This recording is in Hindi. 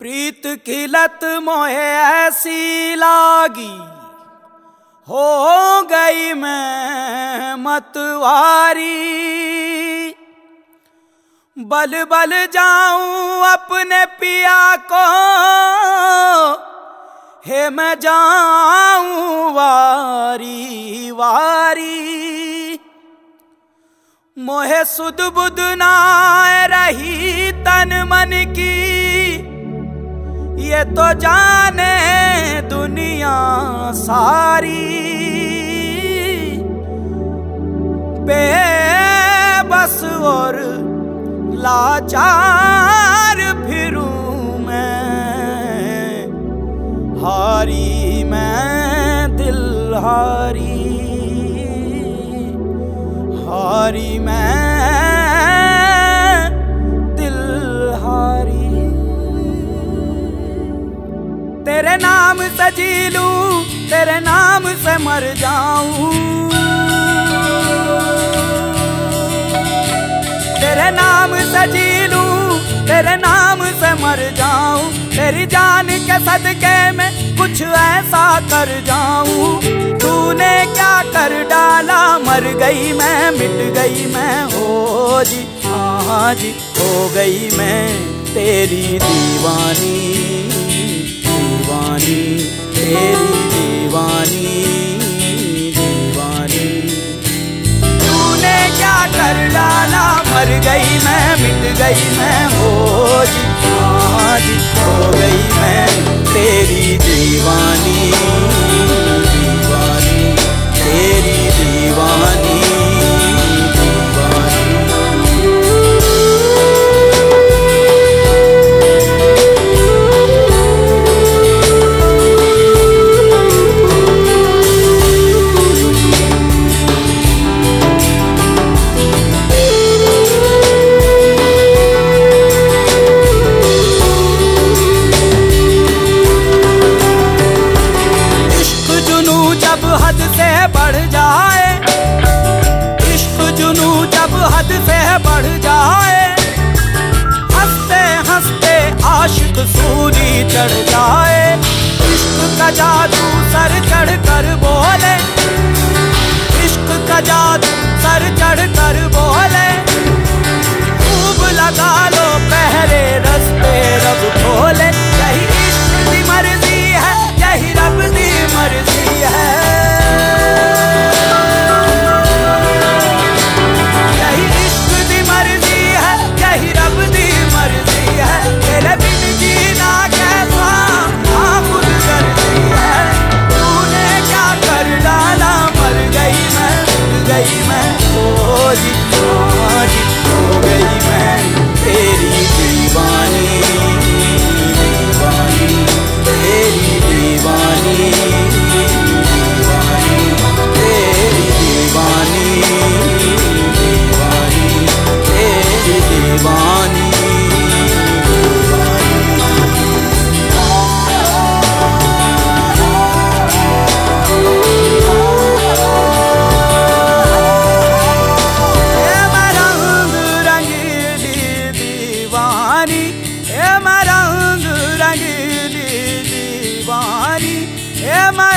प्रीत की लत मोहे ऐसी लागी। हो गई मैं मतवारी। बल बल जाऊँ अपने पिया को, हे मैं जाऊँ वारी वारी। मोहे सुध बुध ना रही तन मन की ये तो जाने दुनिया सारी। बेबस और लाचार फिरूं मैं, हारी मैं दिल हारी हारी मैं तेरे नाम से जी लूँ, तेरे नाम से मर जाऊँ। तेरे नाम से जी लूँ, तेरे नाम से मर जाऊँ। तेरी जान के सदके में कुछ ऐसा कर जाऊँ। तूने क्या कर डाला? मर गई मैं, मिट गई मैं। हो जी हाँ जी, हो गई मैं तेरी दीवानी। दीवानी तेरी दीवानी दीवानी। तूने क्या कर डाला? मर गई मैं चढ़ जाए इश्क का जादू सर चढ़ कर बोले। इश्क का जादू ਏ ਮੈਂ ਰੰਗ ਰੰਗਲੀ ਦੀਵਾਨੀ ਏ ਮੈਂ